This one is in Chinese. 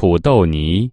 土豆泥。